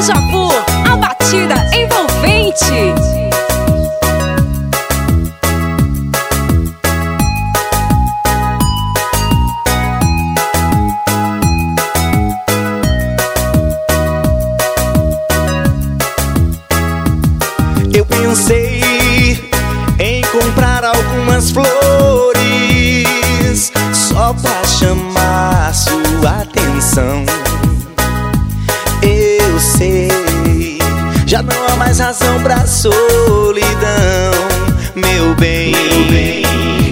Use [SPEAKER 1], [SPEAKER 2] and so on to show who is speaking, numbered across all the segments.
[SPEAKER 1] Deja Vu, a batida envolvente.
[SPEAKER 2] Eu pensei em comprar algumas flores só pra chamar não há mais razão pra solidão, meu bem.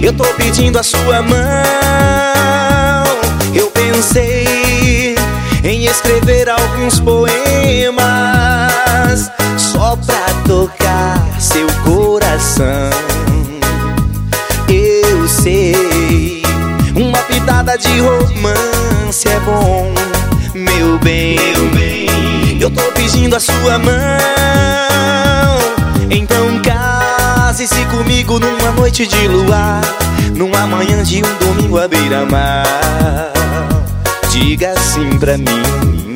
[SPEAKER 2] Eu tô pedindo a sua mão. Eu pensei em escrever alguns poemas só pra tocar seu coração. Eu sei, uma pitada de romance é bom, meu bem. Eu tô pedindo a sua mão, então case-se comigo numa noite de luar, numa manhã de um domingo à beira-mar. Diga sim pra mim.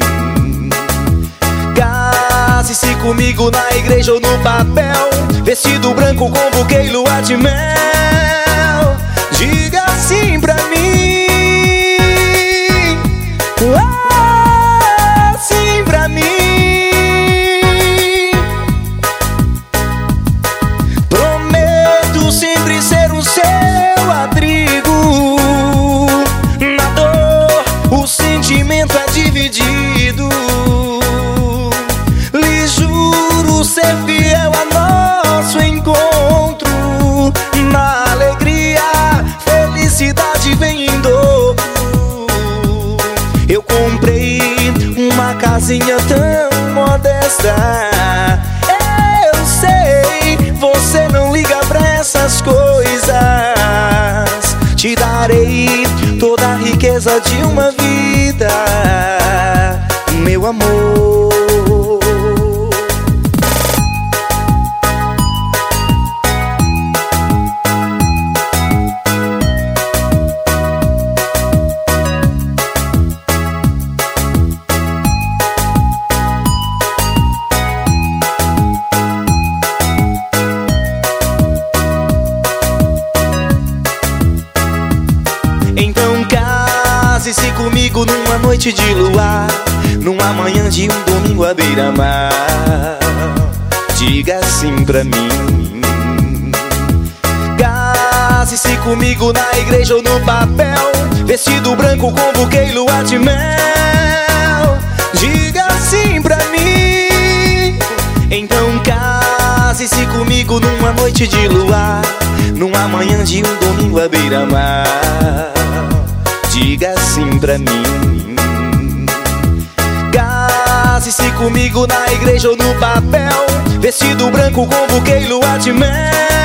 [SPEAKER 2] Case-se comigo na igreja ou no papel Vestido branco com buquê e lua de mel Diga sim pra mim ser fiel a nosso encontro. Na alegria, felicidade vem em dobro. Eu comprei uma casinha tão modesta. Eu sei, você não liga pra essas coisas. Te darei toda a riqueza de uma vida, meu amor. Então case-se comigo numa noite de luar Numa manhã de um domingo à beira-mar. Diga sim pra mim. Case-se comigo na igreja ou no papel Vestido branco com buquê e lua de mel. Diga sim pra mim. Então case-se comigo numa noite de luar Numa manhã de um domingo à beira-mar pra mim. Case-se comigo na igreja ou no papel Vestido branco com buquê e lua de mel